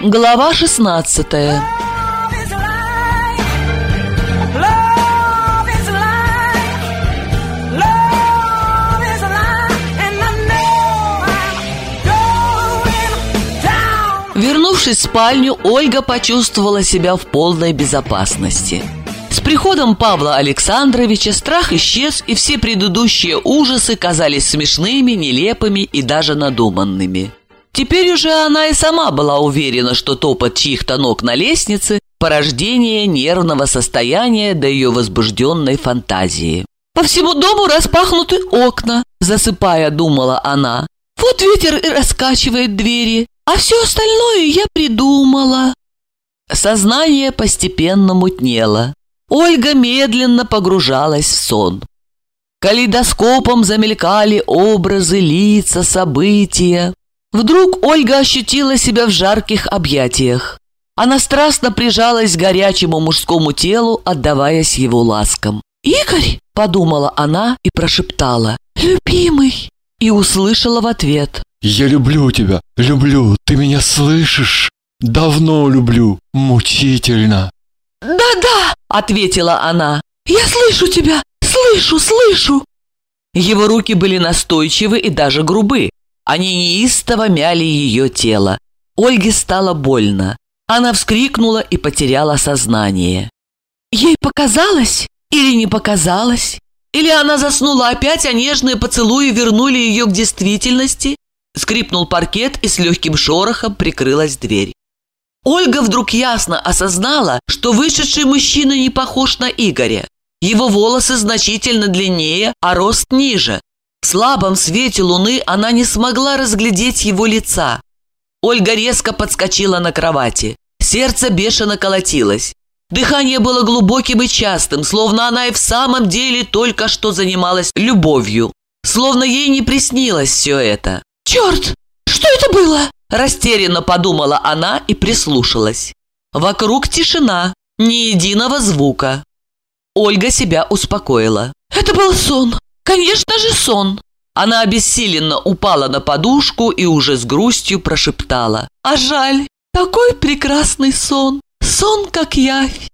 Глава 16 Вернувшись в спальню, Ольга почувствовала себя в полной безопасности. С приходом Павла Александровича страх исчез, и все предыдущие ужасы казались смешными, нелепыми и даже надуманными. Теперь уже она и сама была уверена, что топот чьих-то ног на лестнице – порождение нервного состояния до ее возбужденной фантазии. «По всему дому распахнуты окна», – засыпая, думала она. «Вот ветер и раскачивает двери, а все остальное я придумала». Сознание постепенно мутнело. Ольга медленно погружалась в сон. Калейдоскопом замелькали образы, лица, события. Вдруг Ольга ощутила себя в жарких объятиях. Она страстно прижалась к горячему мужскому телу, отдаваясь его ласкам. «Игорь!» – подумала она и прошептала. «Любимый!» И услышала в ответ. «Я люблю тебя, люблю, ты меня слышишь? Давно люблю, мучительно!» «Да-да!» – ответила она. «Я слышу тебя! Слышу, слышу!» Его руки были настойчивы и даже грубы. Они неистово мяли ее тело. Ольге стало больно. Она вскрикнула и потеряла сознание. Ей показалось или не показалось? Или она заснула опять, а нежные поцелуи вернули ее к действительности? Скрипнул паркет, и с легким шорохом прикрылась дверь. Ольга вдруг ясно осознала, что вышедший мужчина не похож на Игоря. Его волосы значительно длиннее, а рост ниже. В слабом свете луны она не смогла разглядеть его лица. Ольга резко подскочила на кровати. Сердце бешено колотилось. Дыхание было глубоким и частым, словно она и в самом деле только что занималась любовью. Словно ей не приснилось все это. «Черт! Что это было?» Растерянно подумала она и прислушалась. Вокруг тишина, ни единого звука. Ольга себя успокоила. «Это был сон! Конечно же сон!» Она обессиленно упала на подушку и уже с грустью прошептала. «А жаль, такой прекрасный сон! Сон, как явь!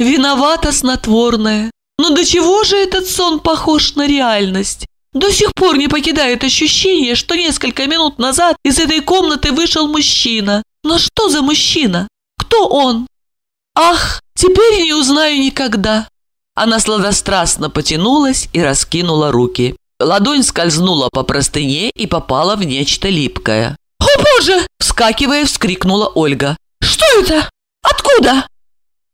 Виновата снотворная! Но до чего же этот сон похож на реальность? До сих пор не покидает ощущение, что несколько минут назад из этой комнаты вышел мужчина. Но что за мужчина? Кто он? Ах, теперь не узнаю никогда. Она сладострастно потянулась и раскинула руки. Ладонь скользнула по простыне и попала в нечто липкое. «О, Боже!» – вскакивая, вскрикнула Ольга. «Что это? Откуда?»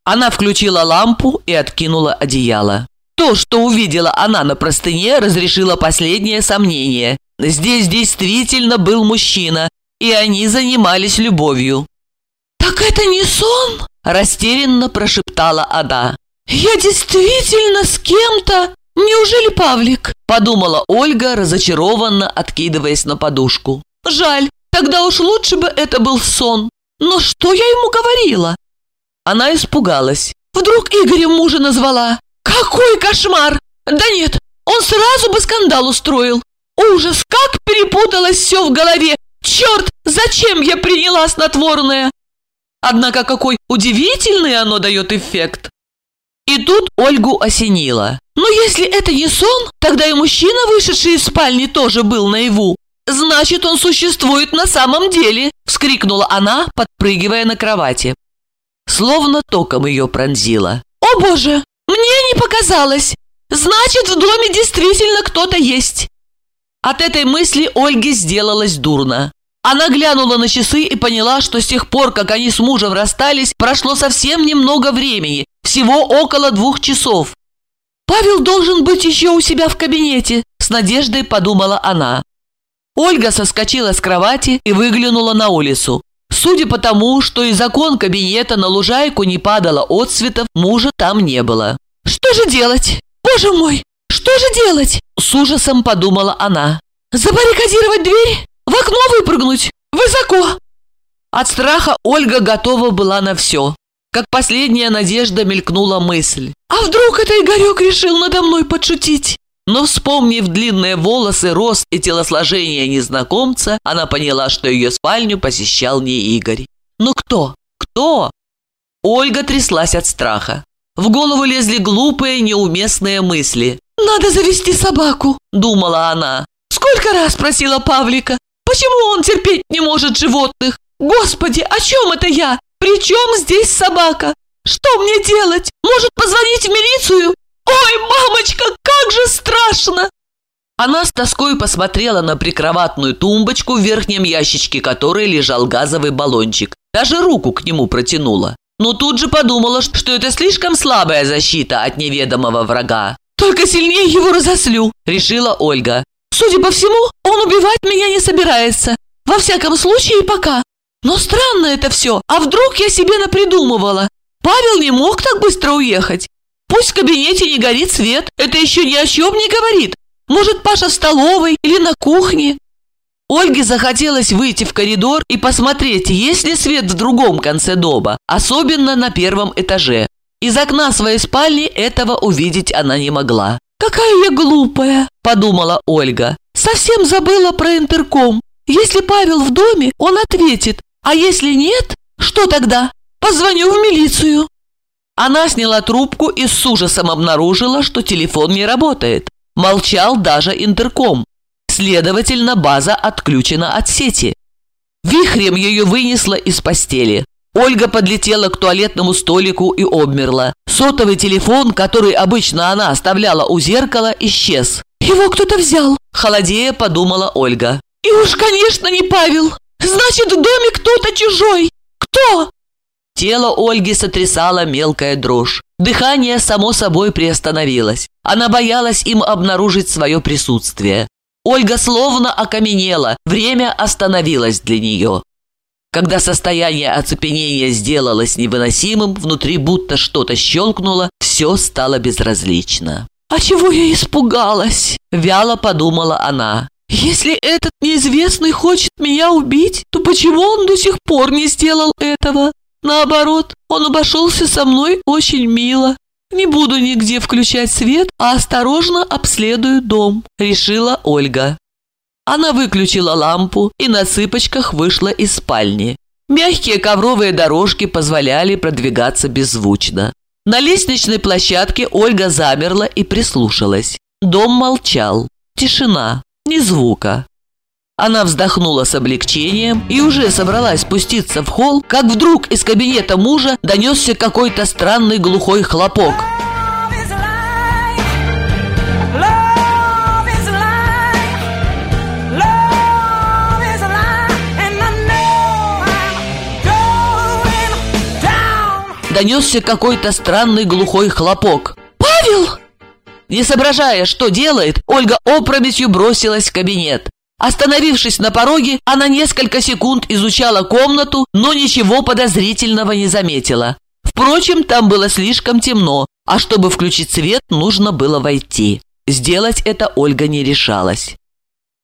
Она включила лампу и откинула одеяло. То, что увидела она на простыне, разрешило последнее сомнение. Здесь действительно был мужчина, и они занимались любовью. «Так это не сон?» – растерянно прошептала Ада. «Я действительно с кем-то? Неужели Павлик?» – подумала Ольга, разочарованно откидываясь на подушку. «Жаль, тогда уж лучше бы это был сон. Но что я ему говорила?» Она испугалась. Вдруг Игорем мужа назвала. Какой кошмар! Да нет, он сразу бы скандал устроил. Ужас, как перепуталось все в голове! Черт, зачем я приняла снотворное? Однако какой удивительный оно дает эффект. И тут Ольгу осенило. Но если это не сон, тогда и мужчина, вышедший из спальни, тоже был наяву. Значит, он существует на самом деле, вскрикнула она, подпрыгивая на кровати. Словно током ее пронзило. О боже, мне не показалось. Значит, в доме действительно кто-то есть. От этой мысли Ольге сделалось дурно. Она глянула на часы и поняла, что с тех пор, как они с мужем расстались, прошло совсем немного времени, всего около двух часов. «Павел должен быть еще у себя в кабинете», – с надеждой подумала она. Ольга соскочила с кровати и выглянула на улицу. Судя по тому, что из окон кабинета на лужайку не падало отсветов, мужа там не было. «Что же делать? Боже мой, что же делать?» С ужасом подумала она. «Забаррикадировать дверь? В окно выпрыгнуть? Высоко!» От страха Ольга готова была на все. Как последняя надежда мелькнула мысль. «А вдруг это Игорек решил надо мной подшутить?» Но, вспомнив длинные волосы, рост и телосложение незнакомца, она поняла, что ее спальню посещал не Игорь. Но кто? Кто? Ольга тряслась от страха. В голову лезли глупые, неуместные мысли. «Надо завести собаку», – думала она. «Сколько раз просила Павлика? Почему он терпеть не может животных? Господи, о чем это я? При чем здесь собака? Что мне делать? Может, позвонить в милицию? Ой, мамочка, как же страшно!» Она с тоской посмотрела на прикроватную тумбочку, в верхнем ящичке которой лежал газовый баллончик. Даже руку к нему протянула. Но тут же подумала, что это слишком слабая защита от неведомого врага. «Только сильнее его разослю», – решила Ольга. «Судя по всему, он убивать меня не собирается. Во всяком случае, пока. Но странно это все. А вдруг я себе напридумывала? Павел не мог так быстро уехать. Пусть в кабинете не горит свет, это еще ни о чем не говорит. Может, Паша в столовой или на кухне?» Ольге захотелось выйти в коридор и посмотреть, есть ли свет в другом конце дома, особенно на первом этаже. Из окна своей спальни этого увидеть она не могла. «Какая я глупая!» – подумала Ольга. «Совсем забыла про интерком. Если Павел в доме, он ответит. А если нет, что тогда? Позвоню в милицию». Она сняла трубку и с ужасом обнаружила, что телефон не работает. Молчал даже интерком. Следовательно, база отключена от сети. Вихрем ее вынесло из постели. Ольга подлетела к туалетному столику и обмерла. Сотовый телефон, который обычно она оставляла у зеркала, исчез. «Его кто-то взял», – холодея подумала Ольга. «И уж, конечно, не Павел. Значит, в доме кто-то чужой. Кто?» Тело Ольги сотрясало мелкая дрожь. Дыхание само собой приостановилось. Она боялась им обнаружить свое присутствие. Ольга словно окаменела, время остановилось для нее. Когда состояние оцепенения сделалось невыносимым, внутри будто что-то щелкнуло, все стало безразлично. «А чего я испугалась?» – вяло подумала она. «Если этот неизвестный хочет меня убить, то почему он до сих пор не сделал этого? Наоборот, он обошелся со мной очень мило. Не буду нигде включать свет, а осторожно обследую дом», – решила Ольга. Она выключила лампу и на цыпочках вышла из спальни. Мягкие ковровые дорожки позволяли продвигаться беззвучно. На лестничной площадке Ольга замерла и прислушалась. Дом молчал. Тишина. Ни звука. Она вздохнула с облегчением и уже собралась спуститься в холл, как вдруг из кабинета мужа донесся какой-то странный глухой хлопок. Донесся какой-то странный глухой хлопок. Не соображая, что делает, Ольга опрометью бросилась в кабинет. Остановившись на пороге, она несколько секунд изучала комнату, но ничего подозрительного не заметила. Впрочем, там было слишком темно, а чтобы включить свет, нужно было войти. Сделать это Ольга не решалась.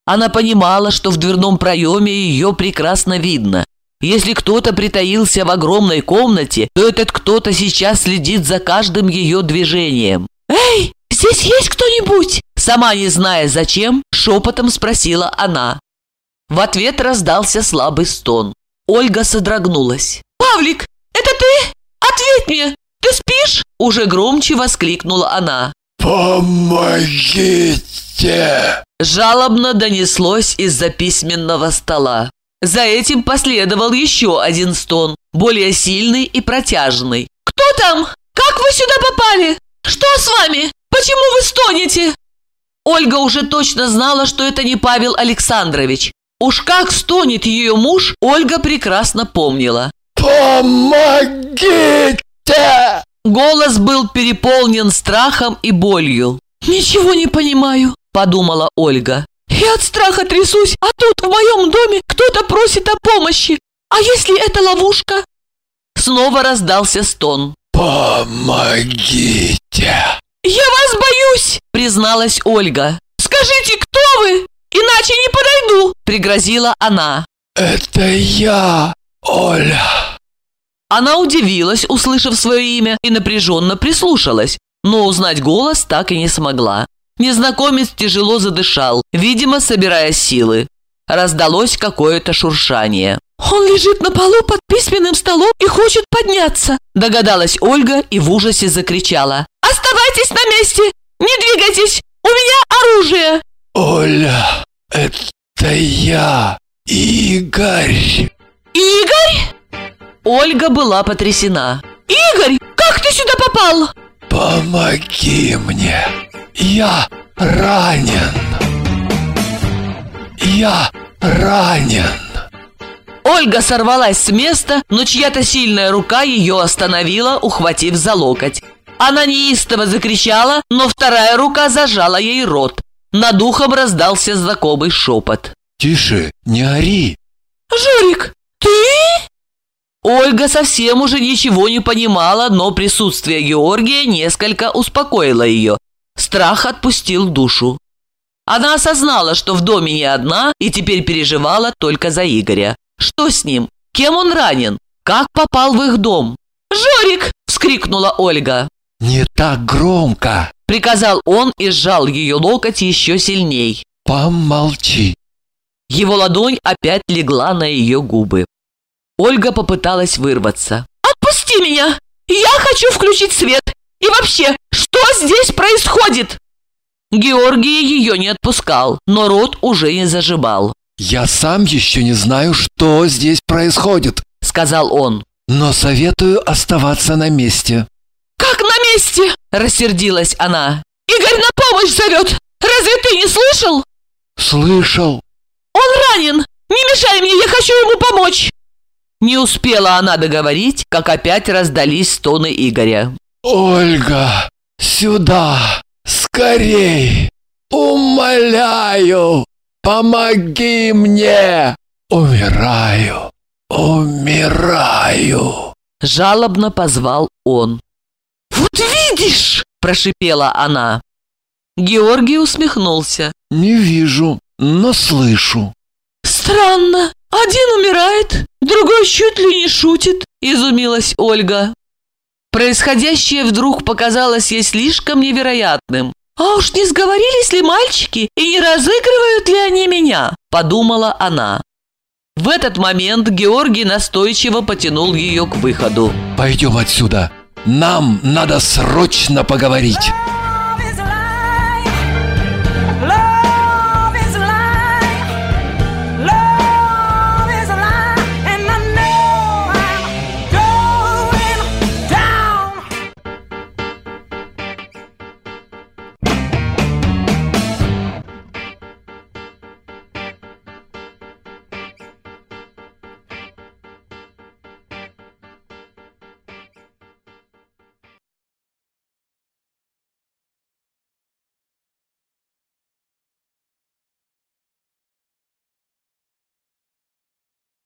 Она понимала, что в дверном проеме ее прекрасно видно. Если кто-то притаился в огромной комнате, то этот кто-то сейчас следит за каждым ее движением. «Эй, здесь есть кто-нибудь?» Сама не зная зачем, шепотом спросила она. В ответ раздался слабый стон. Ольга содрогнулась. «Павлик, это ты? Ответь мне! Ты спишь?» Уже громче воскликнула она. «Помогите!» Жалобно донеслось из-за письменного стола. За этим последовал еще один стон, более сильный и протяжный. «Кто там? Как вы сюда попали? Что с вами? Почему вы стонете?» Ольга уже точно знала, что это не Павел Александрович. Уж как стонет ее муж, Ольга прекрасно помнила. «Помогите!» Голос был переполнен страхом и болью. «Ничего не понимаю», – подумала Ольга. «Я от страха трясусь, а тут в моем доме кто-то просит о помощи. А если это ловушка?» Снова раздался стон. «Помогите!» «Я вас боюсь!» – призналась Ольга. «Скажите, кто вы? Иначе не подойду!» – пригрозила она. «Это я, Оля!» Она удивилась, услышав свое имя, и напряженно прислушалась, но узнать голос так и не смогла. Незнакомец тяжело задышал, видимо, собирая силы. Раздалось какое-то шуршание. «Он лежит на полу под письменным столом и хочет подняться», догадалась Ольга и в ужасе закричала. «Оставайтесь на месте! Не двигайтесь! У меня оружие!» Оля, это я, Игорь. «Игорь?» Ольга была потрясена. «Игорь, как ты сюда попал?» Помоги мне. Я ранен. Я ранен. Ольга сорвалась с места, но чья-то сильная рука ее остановила, ухватив за локоть. Она неистово закричала, но вторая рука зажала ей рот. Над ухом раздался знакомый шепот. Тише, не ори. «Жорик, ты?» Ольга совсем уже ничего не понимала, но присутствие Георгия несколько успокоило ее. Страх отпустил душу. Она осознала, что в доме не одна и теперь переживала только за Игоря. Что с ним? Кем он ранен? Как попал в их дом? «Жорик!» – вскрикнула Ольга. Не так громко. Приказал он и сжал ее локоть еще сильней. Помолчи. Его ладонь опять легла на ее губы. Ольга попыталась вырваться. «Отпусти меня! Я хочу включить свет! И вообще, что здесь происходит?» Георгий ее не отпускал, но рот уже не заживал. Я сам еще не знаю, что здесь происходит, Сказал он. но советую оставаться на месте. «Как на месте?» – рассердилась она. «Игорь на помощь зовет! Разве ты не слышал? Слышал? Он ранен! Не мешай мне, я хочу ему помочь!» Не успела она договорить, как опять раздались стоны Игоря. Ольга, сюда, скорей! Умоляю, помоги мне! Умираю, умираю. Жалобно позвал он. «Вот видишь!» – прошипела она. Георгий усмехнулся. Не вижу, но слышу. «Странно. Один умирает, другой чуть ли не шутит», – изумилась Ольга. Происходящее вдруг показалось ей слишком невероятным. «А уж не сговорились ли мальчики и не разыгрывают ли они меня?» – подумала она. В этот момент Георгий настойчиво потянул ее к выходу. Пойдем отсюда. Нам надо срочно поговорить.